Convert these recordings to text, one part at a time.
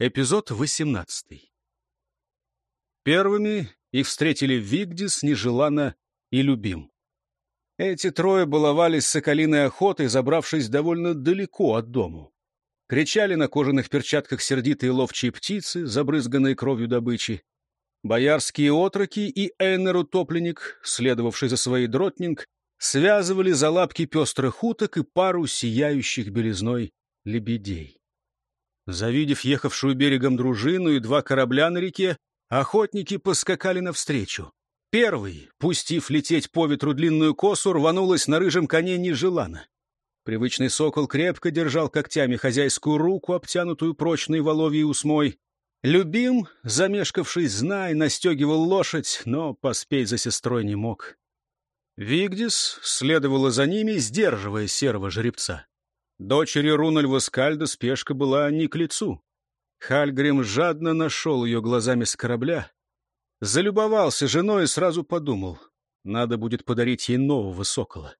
Эпизод 18. Первыми их встретили Вигдис, Нежелана и Любим. Эти трое баловались соколиной охотой, забравшись довольно далеко от дому. Кричали на кожаных перчатках сердитые ловчие птицы, забрызганные кровью добычи. Боярские отроки и Эйнер-утопленник, следовавший за своей дротнинг, связывали за лапки пестрых уток и пару сияющих белизной лебедей. Завидев ехавшую берегом дружину и два корабля на реке, охотники поскакали навстречу. Первый, пустив лететь по ветру длинную косу, рванулась на рыжем коне нежеланно. Привычный сокол крепко держал когтями хозяйскую руку, обтянутую прочной воловьей усмой. Любим, замешкавшись, знай, настегивал лошадь, но поспеть за сестрой не мог. Вигдис следовала за ними, сдерживая серого жеребца. Дочери Рунальва Скальда спешка была не к лицу. Хальгрим жадно нашел ее глазами с корабля, залюбовался женой и сразу подумал, надо будет подарить ей нового сокола.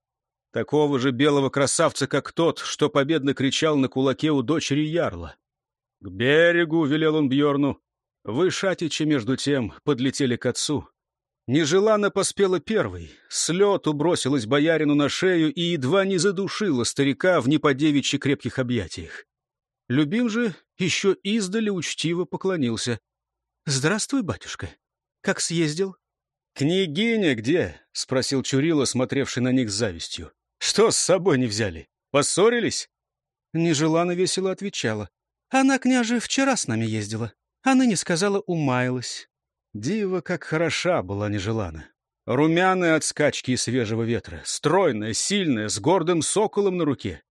Такого же белого красавца, как тот, что победно кричал на кулаке у дочери Ярла. — К берегу, — велел он Бьорну. Вы, шатичи, между тем, подлетели к отцу. Нежеланно поспела первой, с лету бросилась боярину на шею и едва не задушила старика в неподевичьи крепких объятиях. Любим же еще издали учтиво поклонился. — Здравствуй, батюшка. Как съездил? — Княгиня где? — спросил Чурила, смотревший на них с завистью. — Что с собой не взяли? Поссорились? Нежеланно весело отвечала. — Она, княже, вчера с нами ездила, а ныне сказала, умаялась. Дива, как хороша была нежелана. Румяная от скачки и свежего ветра, стройная, сильная, с гордым соколом на руке.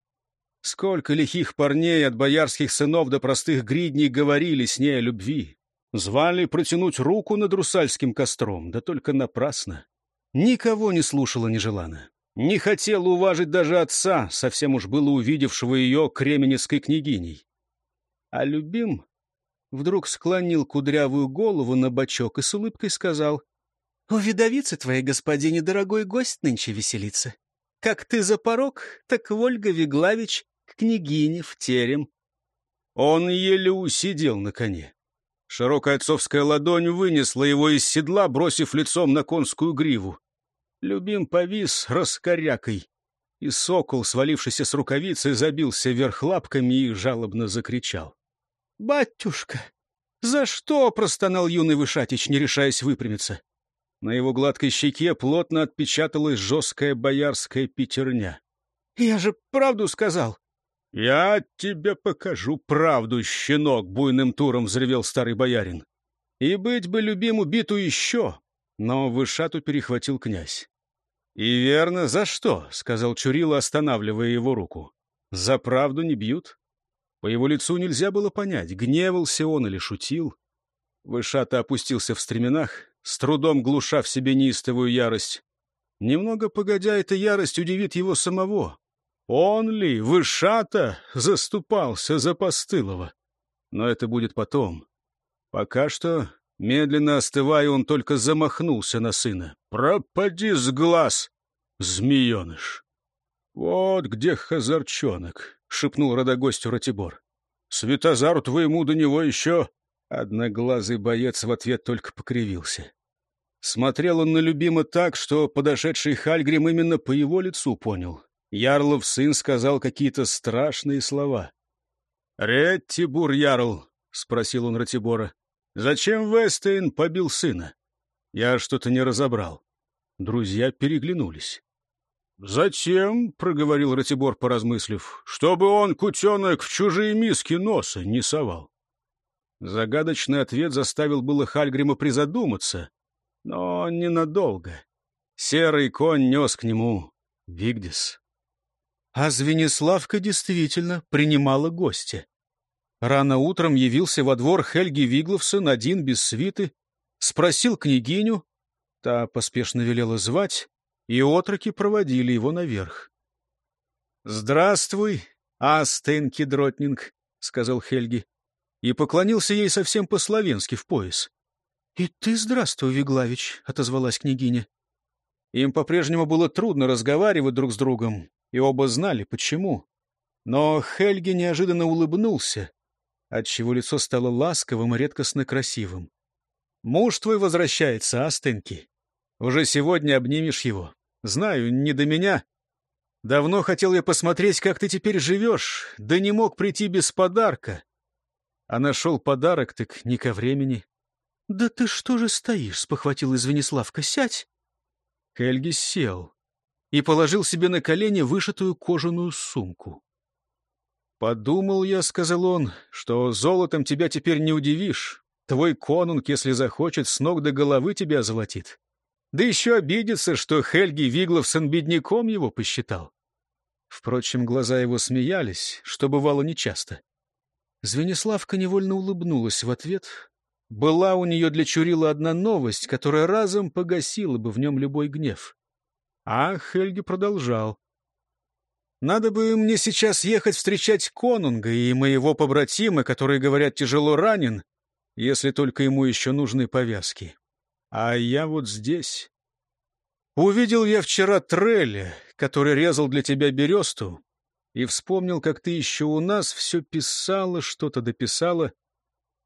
Сколько лихих парней от боярских сынов до простых гридней говорили с ней о любви. Звали протянуть руку над русальским костром, да только напрасно. Никого не слушала нежелана. Не хотела уважить даже отца, совсем уж было увидевшего ее кременецкой княгиней. А любим вдруг склонил кудрявую голову на бочок и с улыбкой сказал, «У видовицы твоей, господине, дорогой гость нынче веселится. Как ты за порог, так Вольга Виглавич к княгине в терем». Он еле усидел на коне. Широкая отцовская ладонь вынесла его из седла, бросив лицом на конскую гриву. Любим повис раскорякой, и сокол, свалившийся с рукавицы, забился вверх лапками и жалобно закричал. «Батюшка! За что?» — простонал юный Вышатич, не решаясь выпрямиться. На его гладкой щеке плотно отпечаталась жесткая боярская пятерня. «Я же правду сказал!» «Я тебе покажу правду, щенок!» — буйным туром взревел старый боярин. «И быть бы любим убиту еще!» Но Вышату перехватил князь. «И верно, за что?» — сказал Чурила, останавливая его руку. «За правду не бьют?» По его лицу нельзя было понять, гневался он или шутил. Вышата опустился в стременах, с трудом глуша в себе неистовую ярость. Немного погодя, эта ярость удивит его самого. Он ли, Вышата, заступался за Постылова? Но это будет потом. Пока что, медленно остывая, он только замахнулся на сына. «Пропади с глаз, змееныш!» «Вот где хазарчонок!» — шепнул родогостю Ратибор. — Светозару твоему до него еще... Одноглазый боец в ответ только покривился. Смотрел он на любима так, что подошедший Хальгрим именно по его лицу понял. Ярлов сын сказал какие-то страшные слова. — Реттибур Ярл, — спросил он Ратибора, — зачем Вестейн побил сына? Я что-то не разобрал. Друзья переглянулись. «Затем, — проговорил Ратибор, поразмыслив, — чтобы он, кутенок, в чужие миски носа не совал». Загадочный ответ заставил было Хальгрима призадуматься, но ненадолго. Серый конь нес к нему Вигдис. А Звениславка действительно принимала гостя. Рано утром явился во двор Хельги Вигловсон один без свиты, спросил княгиню, та поспешно велела звать, и отроки проводили его наверх. «Здравствуй, Астейн Кедротнинг», — сказал Хельги, и поклонился ей совсем по-словенски в пояс. «И ты здравствуй, Виглавич», — отозвалась княгиня. Им по-прежнему было трудно разговаривать друг с другом, и оба знали, почему. Но Хельги неожиданно улыбнулся, отчего лицо стало ласковым и редкостно красивым. «Муж твой возвращается, Астенки. Уже сегодня обнимешь его. Знаю, не до меня. Давно хотел я посмотреть, как ты теперь живешь, да не мог прийти без подарка. А нашел подарок, так не ко времени». «Да ты что же стоишь?» — спохватил из Венеславка. «Сядь!» Хельги сел и положил себе на колени вышитую кожаную сумку. «Подумал я, — сказал он, — что золотом тебя теперь не удивишь. Твой конунг, если захочет, с ног до головы тебя озолотит. Да еще обидится, что Хельги Вигловсон бедняком его посчитал». Впрочем, глаза его смеялись, что бывало нечасто. Звениславка невольно улыбнулась в ответ. Была у нее для Чурила одна новость, которая разом погасила бы в нем любой гнев. А Хельги продолжал. Надо бы мне сейчас ехать встречать конунга и моего побратима, который, говорят, тяжело ранен, если только ему еще нужны повязки. А я вот здесь. Увидел я вчера Треля, который резал для тебя бересту, и вспомнил, как ты еще у нас все писала, что-то дописала.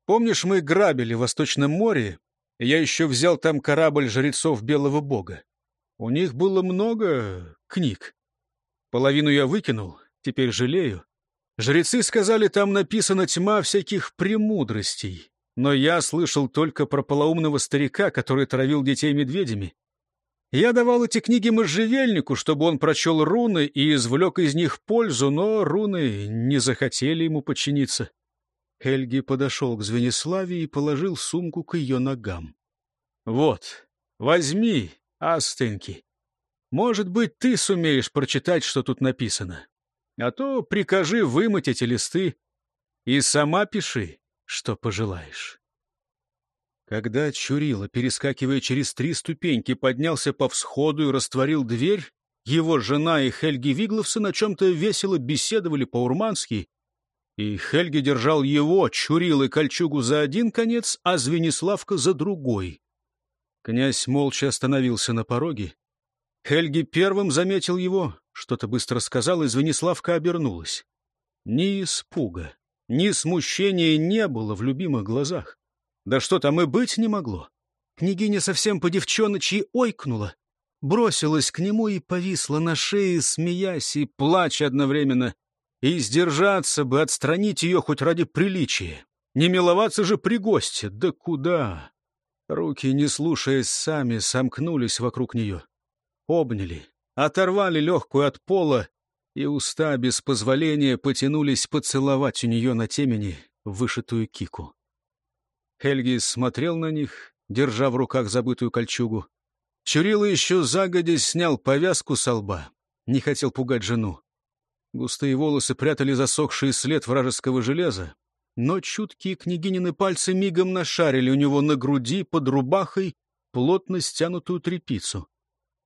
Помнишь, мы грабили в Восточном море, и я еще взял там корабль жрецов Белого Бога. У них было много книг. Половину я выкинул, теперь жалею. Жрецы сказали, там написана тьма всяких премудростей. Но я слышал только про полоумного старика, который травил детей медведями. Я давал эти книги можжевельнику, чтобы он прочел руны и извлек из них пользу, но руны не захотели ему подчиниться. Хельги подошел к Звениславе и положил сумку к ее ногам. — Вот, возьми, Астенки. Может быть, ты сумеешь прочитать, что тут написано. А то прикажи вымыть эти листы и сама пиши, что пожелаешь. Когда Чурила, перескакивая через три ступеньки, поднялся по всходу и растворил дверь, его жена и Хельги Вигловсон о чем-то весело беседовали по-урмански, и Хельги держал его, Чурил и Кольчугу за один конец, а Звениславка за другой. Князь молча остановился на пороге, Хельги первым заметил его, что-то быстро сказал, и Звениславка обернулась. Ни испуга, ни смущения не было в любимых глазах. Да что там и быть не могло. Княгиня совсем по девчоночьи ойкнула, бросилась к нему и повисла на шее, смеясь и плача одновременно. И сдержаться бы, отстранить ее хоть ради приличия. Не миловаться же при госте, да куда? Руки, не слушаясь, сами сомкнулись вокруг нее обняли, оторвали легкую от пола, и уста без позволения потянулись поцеловать у нее на темени вышитую кику. Хельги смотрел на них, держа в руках забытую кольчугу. Чурила еще загодя снял повязку со лба, не хотел пугать жену. Густые волосы прятали засохший след вражеского железа, но чуткие княгинины пальцы мигом нашарили у него на груди под рубахой плотно стянутую трепицу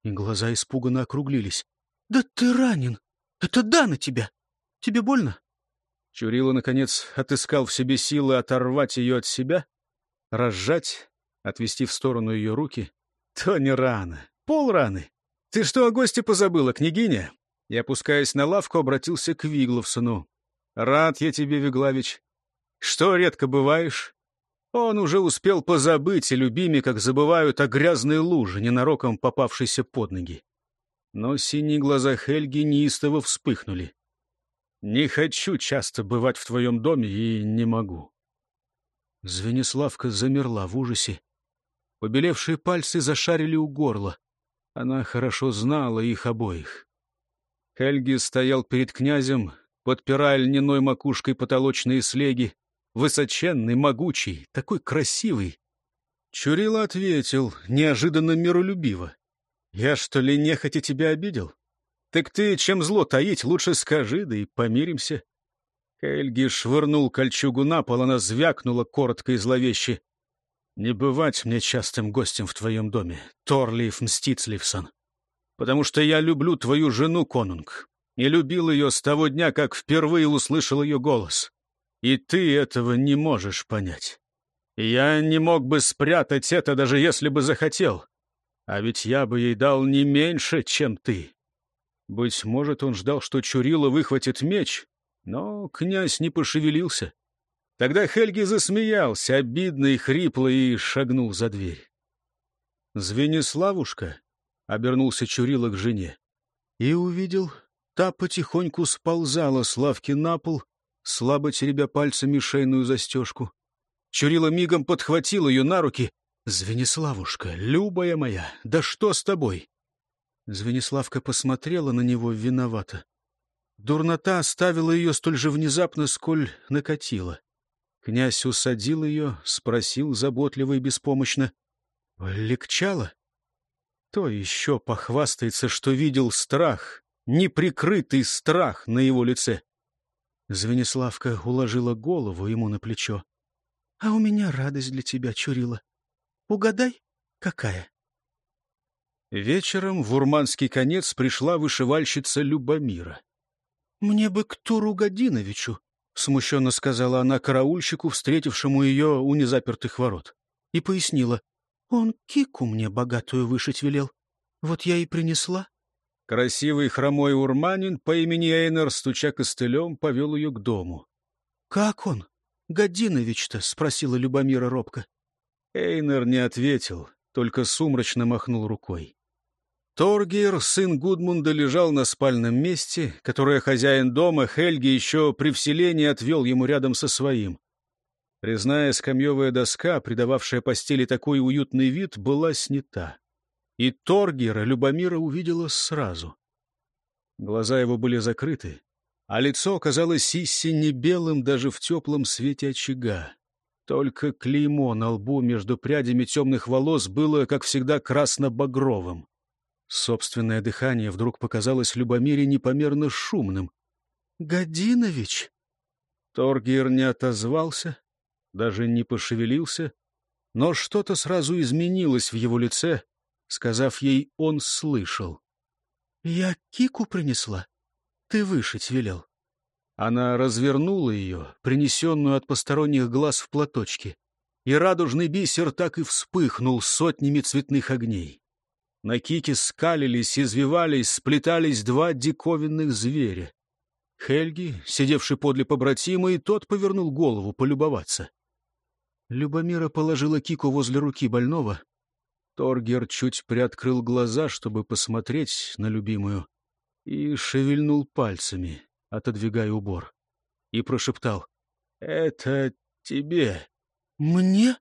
и глаза испуганно округлились. — Да ты ранен! Это да на тебя! Тебе больно? Чурила, наконец, отыскал в себе силы оторвать ее от себя, разжать, отвести в сторону ее руки. — То не рано, пол раны. Ты что о гости позабыла, княгиня? И, опускаясь на лавку, обратился к Вигловсону. — Рад я тебе, Виглавич. Что редко бываешь? Он уже успел позабыть о любиме, как забывают о грязной луже, ненароком попавшейся под ноги. Но синие глаза Хельги неистово вспыхнули. «Не хочу часто бывать в твоем доме и не могу». Звениславка замерла в ужасе. Побелевшие пальцы зашарили у горла. Она хорошо знала их обоих. Хельги стоял перед князем, подпирая льняной макушкой потолочные слеги, высоченный, могучий, такой красивый. Чурила ответил, неожиданно миролюбиво. «Я, что ли, нехотя тебя обидел? Так ты, чем зло таить, лучше скажи, да и помиримся». Хельги швырнул кольчугу на пол, она звякнула коротко и зловеще. «Не бывать мне частым гостем в твоем доме, Торлиев Мстицливсон, потому что я люблю твою жену, конунг, и любил ее с того дня, как впервые услышал ее голос. И ты этого не можешь понять. Я не мог бы спрятать это, даже если бы захотел. А ведь я бы ей дал не меньше, чем ты. Быть может, он ждал, что Чурила выхватит меч, но князь не пошевелился. Тогда Хельги засмеялся, обидно и хрипло, и шагнул за дверь. «Звениславушка», — обернулся Чурила к жене, и увидел, та потихоньку сползала с лавки на пол, слабо теребя пальцами шейную застежку. Чурила мигом подхватил ее на руки. «Звениславушка, любая моя, да что с тобой?» Звениславка посмотрела на него виновато. Дурнота оставила ее столь же внезапно, сколь накатила. Князь усадил ее, спросил заботливо и беспомощно. — Легчало? То еще похвастается, что видел страх, неприкрытый страх на его лице. Звениславка уложила голову ему на плечо. — А у меня радость для тебя, Чурила. Угадай, какая? Вечером в Урманский конец пришла вышивальщица Любомира. — Мне бы к Туру Годиновичу, — смущенно сказала она караульщику, встретившему ее у незапертых ворот, и пояснила. — Он кику мне богатую вышить велел. Вот я и принесла. Красивый хромой урманин по имени Эйнер, стуча костылем, повел ее к дому. — Как он? Годинович-то? — спросила Любомира робко. Эйнер не ответил, только сумрачно махнул рукой. Торгер, сын Гудмунда, лежал на спальном месте, которое хозяин дома Хельги еще при вселении отвел ему рядом со своим. Резная скамьевая доска, придававшая постели такой уютный вид, была снята. И Торгера Любомира увидела сразу. Глаза его были закрыты, а лицо казалось истинно белым даже в теплом свете очага. Только клеймо на лбу между прядями темных волос было, как всегда, красно-багровым. Собственное дыхание вдруг показалось Любомире непомерно шумным. «Годинович!» Торгир не отозвался, даже не пошевелился, но что-то сразу изменилось в его лице, сказав ей, он слышал. «Я кику принесла. Ты вышить велел». Она развернула ее, принесенную от посторонних глаз в платочке, и радужный бисер так и вспыхнул сотнями цветных огней. На кике скалились, извивались, сплетались два диковинных зверя. Хельги, сидевший подле побратима, и тот повернул голову полюбоваться. Любомира положила кику возле руки больного. Торгер чуть приоткрыл глаза, чтобы посмотреть на любимую, и шевельнул пальцами отодвигая убор, и прошептал. — Это тебе. — Мне?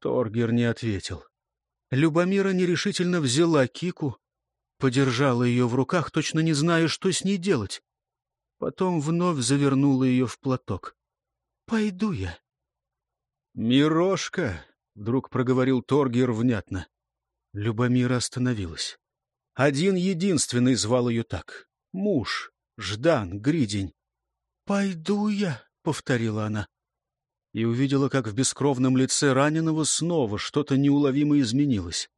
Торгер не ответил. Любомира нерешительно взяла кику, подержала ее в руках, точно не зная, что с ней делать. Потом вновь завернула ее в платок. — Пойду я. — Мирошка, — вдруг проговорил Торгер внятно. Любомира остановилась. Один единственный звал ее так — муж. Ждан, Гридень. «Пойду я», — повторила она. И увидела, как в бескровном лице раненого снова что-то неуловимо изменилось.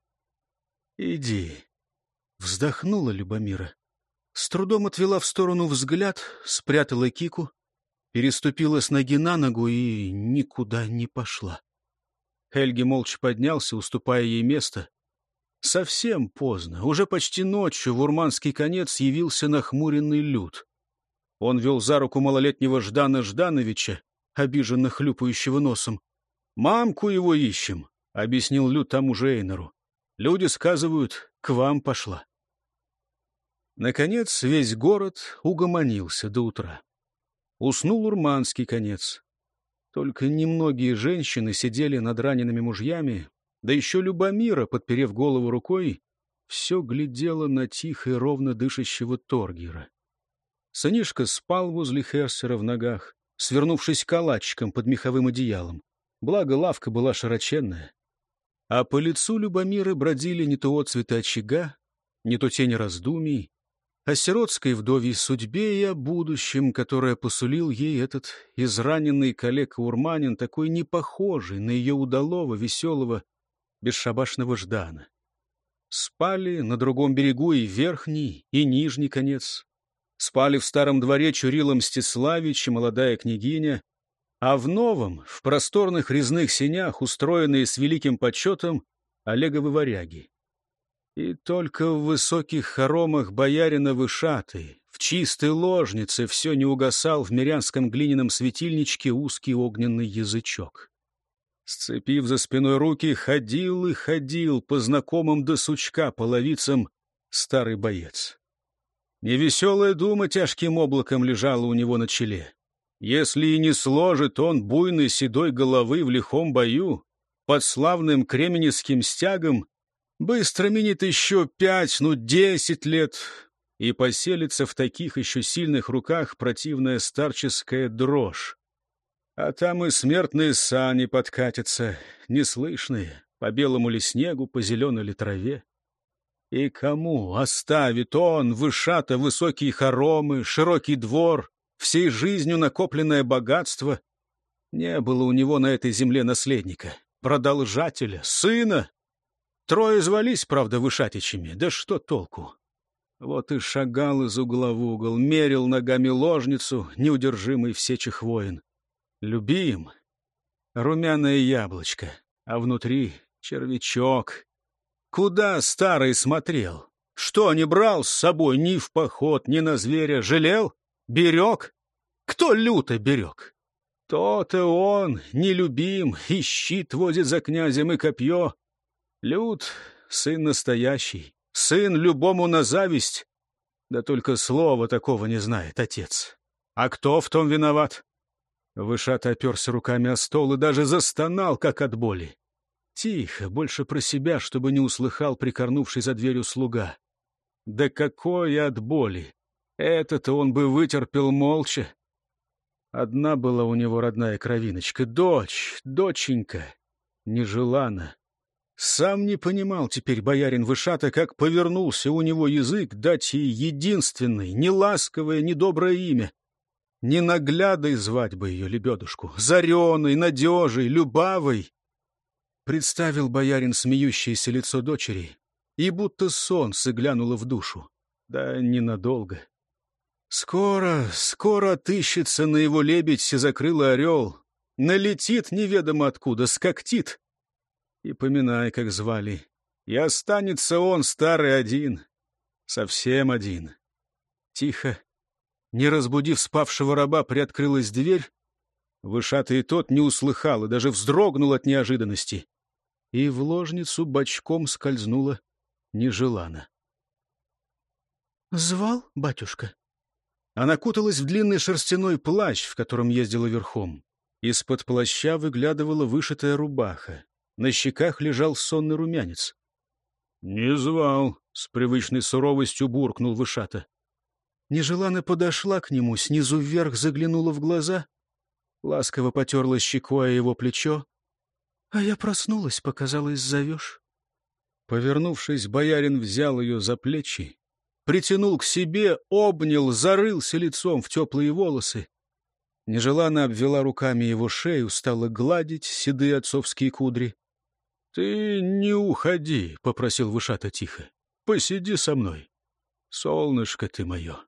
«Иди», — вздохнула Любомира. С трудом отвела в сторону взгляд, спрятала кику, переступила с ноги на ногу и никуда не пошла. Хельги молча поднялся, уступая ей место. Совсем поздно, уже почти ночью в Урманский конец явился нахмуренный люд. Он вел за руку малолетнего Ждана Ждановича, обиженно хлюпающего носом. «Мамку его ищем», — объяснил Люд тому же Эйнеру. «Люди сказывают, к вам пошла». Наконец весь город угомонился до утра. Уснул урманский конец. Только немногие женщины сидели над ранеными мужьями, да еще Любомира, подперев голову рукой, все глядела на тихо и ровно дышащего Торгера. Сынишка спал возле Херсера в ногах, свернувшись калачиком под меховым одеялом. Благо лавка была широченная. А по лицу Любомира бродили не то отцветы очага, не то тени раздумий, о сиротской вдовьей судьбе и о будущем, которое посулил ей этот израненный коллега-урманин, такой непохожий на ее удалого, веселого, бесшабашного Ждана. Спали на другом берегу и верхний, и нижний конец. Спали в старом дворе Чурила Мстиславич и молодая княгиня, а в новом, в просторных резных сенях, устроенные с великим почетом, Олеговы варяги. И только в высоких хоромах боярина Вышаты, В чистой ложнице все не угасал в мирянском глиняном светильничке узкий огненный язычок. Сцепив за спиной руки, ходил и ходил по знакомым до сучка половицам старый боец. Невеселая дума тяжким облаком лежала у него на челе. Если и не сложит он буйной седой головы в лихом бою, под славным кременецким стягом, быстро минет еще пять, ну десять лет, и поселится в таких еще сильных руках противная старческая дрожь. А там и смертные сани подкатятся, неслышные, по белому ли снегу, по зеленой ли траве. И кому оставит он, вышато высокие хоромы, широкий двор, всей жизнью накопленное богатство? Не было у него на этой земле наследника, продолжателя, сына. Трое звались, правда, вышатичами, да что толку? Вот и шагал из угла в угол, мерил ногами ложницу, неудержимый в сечах воин. Любим. Румяное яблочко, а внутри червячок. Куда старый смотрел? Что не брал с собой ни в поход, ни на зверя? Жалел? Берег? Кто люто берег? То-то он, нелюбим, и щит возит за князем, и копье. Люд — сын настоящий, сын любому на зависть. Да только слова такого не знает отец. А кто в том виноват? Вышат оперся руками о стол и даже застонал, как от боли. Тихо, больше про себя, чтобы не услыхал прикорнувший за дверью слуга. Да какой от боли! Это-то он бы вытерпел молча. Одна была у него родная кровиночка, дочь, доченька, нежелана. Сам не понимал теперь боярин Вышата, как повернулся у него язык дать ей единственное, неласковое, недоброе имя. Ненаглядой звать бы ее лебедушку, зареной, надежей, любавой. Представил боярин смеющееся лицо дочери, и будто сон сыглянуло в душу. Да ненадолго. Скоро, скоро отыщется на его лебедь закрылый орел, налетит неведомо откуда, скоктит. И поминай, как звали. И останется он, старый один, совсем один. Тихо, не разбудив спавшего раба, приоткрылась дверь. Вышатый тот не услыхал и даже вздрогнул от неожиданности и в ложницу бочком скользнула нежелано. «Звал, батюшка?» Она куталась в длинный шерстяной плащ, в котором ездила верхом. Из-под плаща выглядывала вышитая рубаха. На щеках лежал сонный румянец. «Не звал», — с привычной суровостью буркнул Вышата. Нежеланно подошла к нему, снизу вверх заглянула в глаза, ласково потерла щекой его плечо, а я проснулась, показалось, зовешь. Повернувшись, боярин взял ее за плечи, притянул к себе, обнял, зарылся лицом в теплые волосы. Нежеланно обвела руками его шею, стала гладить седые отцовские кудри. — Ты не уходи, — попросил Вышата тихо. — Посиди со мной. Солнышко ты мое.